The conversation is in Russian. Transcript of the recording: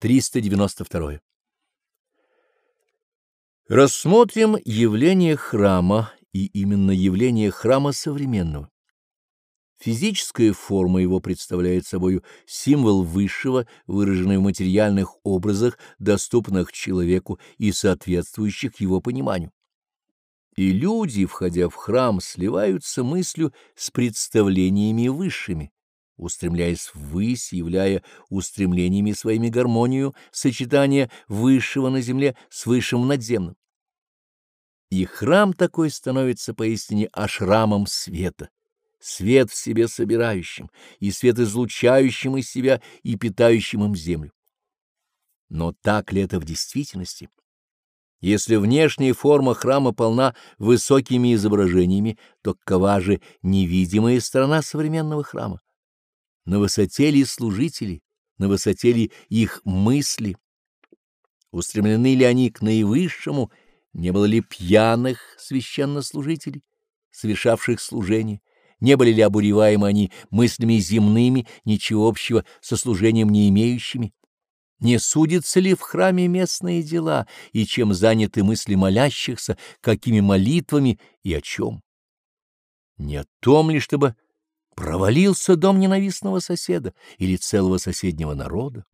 392. Рассмотрим явление храма, и именно явление храма современного. Физическая форма его представляет собой символ высшего, выраженный в материальных образах, доступных человеку и соответствующих его пониманию. И люди, входя в храм, сливаются мыслью с представлениями высшими, устремляясь ввысь, являя устремлениями своими гармонию сочетания высшего на земле с высшим надземным. И храм такой становится поистине ашрамом света, свет в себе собирающим и свет излучающим из себя и питающим им землю. Но так ли это в действительности? Если внешняя форма храма полна высокими изображениями, то какова же невидимая сторона современного храма? На высоте ли служители, на высоте ли их мысли? Устремлены ли они к наивысшему, не было ли пьяных священнослужителей, совершавших служение? Не были ли обуреваемы они мыслями земными, ничего общего со служением не имеющими? Не судятся ли в храме местные дела, и чем заняты мысли молящихся, какими молитвами и о чем? Не о том ли, чтобы провалился дом ненавистного соседа или целого соседнего народа?